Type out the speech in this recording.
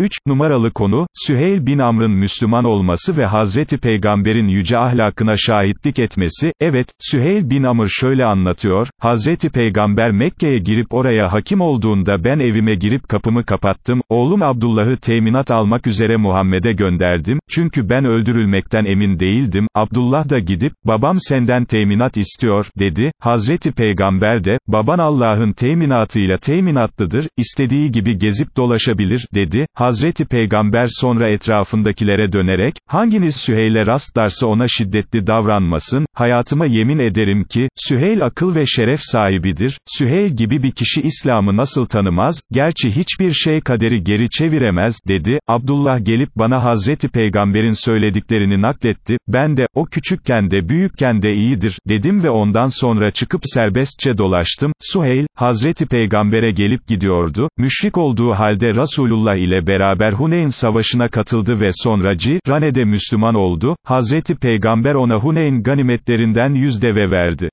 3, numaralı konu, Süheyl bin Amr'ın Müslüman olması ve Hazreti Peygamber'in yüce ahlakına şahitlik etmesi, evet, Süheyl bin Amr şöyle anlatıyor, Hazreti Peygamber Mekke'ye girip oraya hakim olduğunda ben evime girip kapımı kapattım, oğlum Abdullah'ı teminat almak üzere Muhammed'e gönderdim, çünkü ben öldürülmekten emin değildim, Abdullah da gidip, babam senden teminat istiyor, dedi, Hazreti Peygamber de, baban Allah'ın teminatıyla teminatlıdır, istediği gibi gezip dolaşabilir, dedi, Peygamber sonra etrafındakilere dönerek, hanginiz Süheyl'e rastlarsa ona şiddetli davranmasın, hayatıma yemin ederim ki, Süheyl akıl ve şeref sahibidir, Süheyl gibi bir kişi İslam'ı nasıl tanımaz, gerçi hiçbir şey kaderi geri çeviremez, dedi, Abdullah gelip bana Hazreti Peygamber'in söylediklerini nakletti, ben de, o küçükken de büyükken de iyidir, dedim ve ondan sonra çıkıp serbestçe dolaştım, Süheyl, Hazreti Peygamber'e gelip gidiyordu, müşrik olduğu halde Resulullah ile beraber Huneyn savaşına katıldı ve sonra Cirane'de Müslüman oldu, Hazreti Peygamber ona Huneyn ganimetlerinden yüz deve verdi.